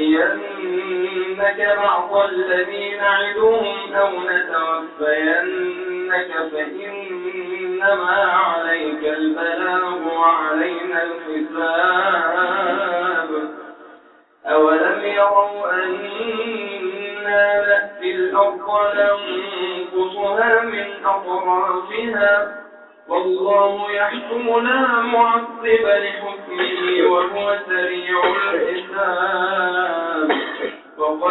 نرينك بعض الذين نعدهم أو نتوفينك فإنما عليك البلاغ وعلينا الحساب. أولم يروا أنا نأتي الأرض ننقصها من أطرافها؟ والله يحكم لا معقب لحكمه وهو سريع الحساب.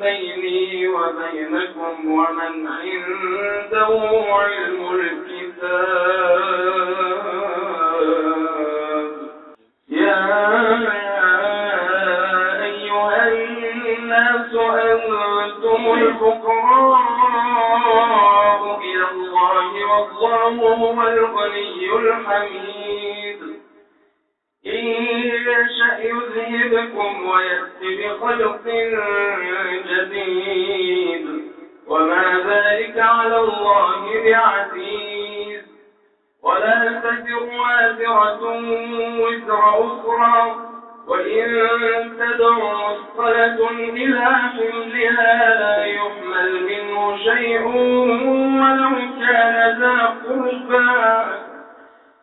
بيني وبينكم ومن عنده علم الكتاب. يا أيها الناس أنتم الفقراء إلى الله والله هو الغني الحميد. يشأ يذهبكم ويأتي بخلق جديد. وما ذلك على الله بعزيز. ولا تزر وازرة وزر أخرى. وإن تدع مصطلة إلى حملها لا يحمل منه شيء ولو كان ذا قربى.